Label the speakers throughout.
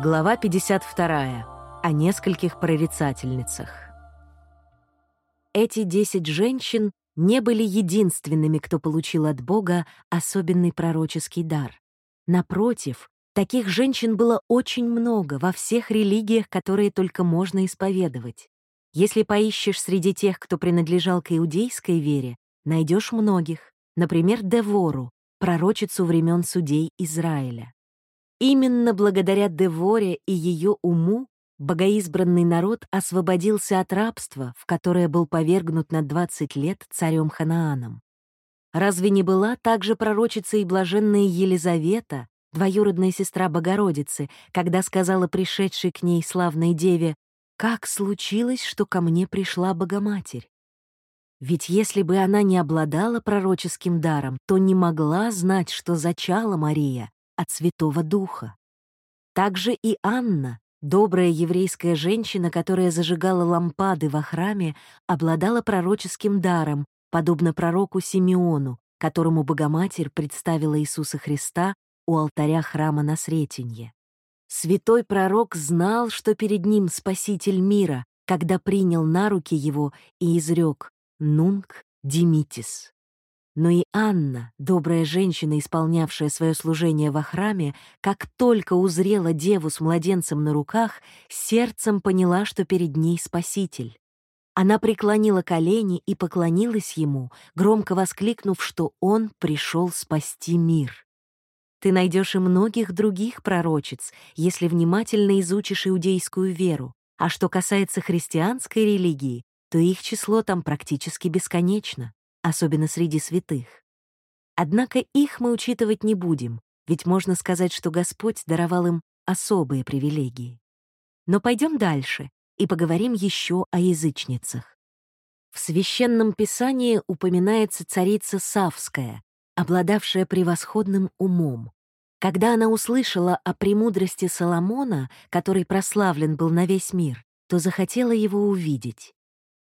Speaker 1: Глава 52. О нескольких прорицательницах. Эти десять женщин не были единственными, кто получил от Бога особенный пророческий дар. Напротив, таких женщин было очень много во всех религиях, которые только можно исповедовать. Если поищешь среди тех, кто принадлежал к иудейской вере, найдешь многих, например, Девору, пророчицу времен судей Израиля. Именно благодаря Деворе и ее уму богоизбранный народ освободился от рабства, в которое был повергнут на 20 лет царем Ханааном. Разве не была также пророчица и блаженная Елизавета, двоюродная сестра Богородицы, когда сказала пришедшей к ней славной деве «Как случилось, что ко мне пришла Богоматерь?» Ведь если бы она не обладала пророческим даром, то не могла знать, что зачала Мария от Святого Духа. Также и Анна, добрая еврейская женщина, которая зажигала лампады во храме, обладала пророческим даром, подобно пророку Симеону, которому Богоматерь представила Иисуса Христа у алтаря храма на Сретенье. Святой пророк знал, что перед ним Спаситель мира, когда принял на руки его и изрек «Нунг Димитис». Но и Анна, добрая женщина, исполнявшая свое служение во храме, как только узрела деву с младенцем на руках, сердцем поняла, что перед ней Спаситель. Она преклонила колени и поклонилась ему, громко воскликнув, что он пришел спасти мир. Ты найдешь и многих других пророчиц, если внимательно изучишь иудейскую веру. А что касается христианской религии, то их число там практически бесконечно особенно среди святых. Однако их мы учитывать не будем, ведь можно сказать, что Господь даровал им особые привилегии. Но пойдем дальше и поговорим еще о язычницах. В Священном Писании упоминается царица Савская, обладавшая превосходным умом. Когда она услышала о премудрости Соломона, который прославлен был на весь мир, то захотела его увидеть.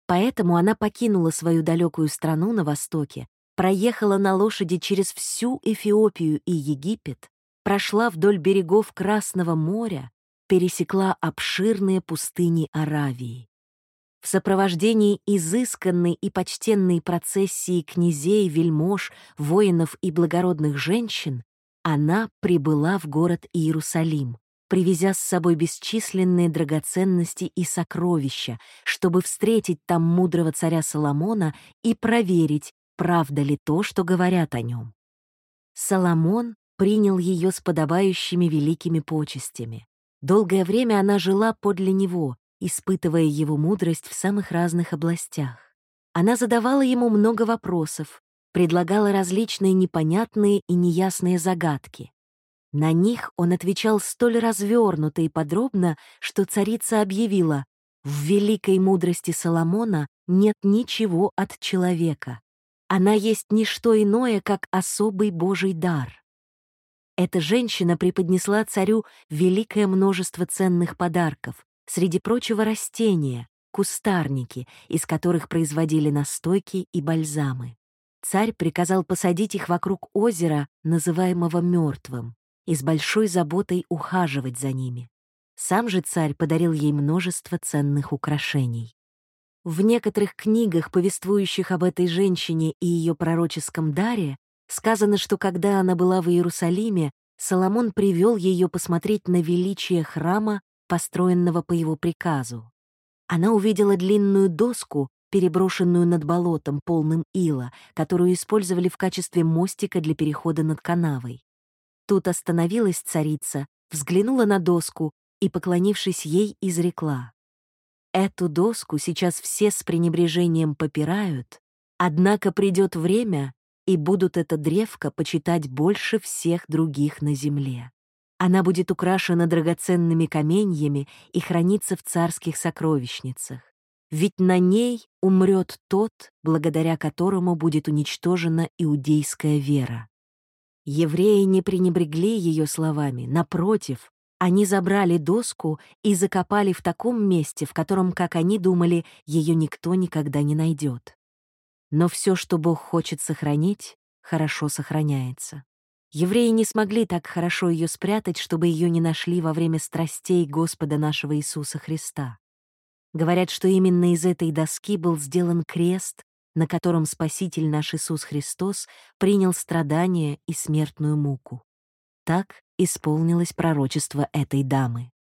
Speaker 1: Поэтому она покинула свою далекую страну на востоке, проехала на лошади через всю Эфиопию и Египет, прошла вдоль берегов Красного моря, пересекла обширные пустыни Аравии. В сопровождении изысканной и почтенной процессии князей, вельмож, воинов и благородных женщин она прибыла в город Иерусалим, привезя с собой бесчисленные драгоценности и сокровища, чтобы встретить там мудрого царя Соломона и проверить, правда ли то, что говорят о нем. Соломон принял ее с подобающими великими почестями. Долгое время она жила подле него, испытывая его мудрость в самых разных областях. Она задавала ему много вопросов, предлагала различные непонятные и неясные загадки. На них он отвечал столь развернуто и подробно, что царица объявила, «В великой мудрости Соломона нет ничего от человека. Она есть не что иное, как особый Божий дар». Эта женщина преподнесла царю великое множество ценных подарков, среди прочего растения, кустарники, из которых производили настойки и бальзамы. Царь приказал посадить их вокруг озера, называемого мертвым и с большой заботой ухаживать за ними. Сам же царь подарил ей множество ценных украшений. В некоторых книгах, повествующих об этой женщине и ее пророческом даре, сказано, что когда она была в Иерусалиме, Соломон привел ее посмотреть на величие храма, построенного по его приказу. Она увидела длинную доску, переброшенную над болотом, полным ила, которую использовали в качестве мостика для перехода над канавой. Тут остановилась царица, взглянула на доску и, поклонившись ей, изрекла. «Эту доску сейчас все с пренебрежением попирают, однако придет время, и будут это древко почитать больше всех других на земле. Она будет украшена драгоценными каменьями и хранится в царских сокровищницах. Ведь на ней умрет тот, благодаря которому будет уничтожена иудейская вера. Евреи не пренебрегли ее словами, напротив, они забрали доску и закопали в таком месте, в котором, как они думали, ее никто никогда не найдет. Но все, что Бог хочет сохранить, хорошо сохраняется. Евреи не смогли так хорошо ее спрятать, чтобы ее не нашли во время страстей Господа нашего Иисуса Христа. Говорят, что именно из этой доски был сделан крест, на котором Спаситель наш Иисус Христос принял страдания и смертную муку. Так исполнилось пророчество этой дамы.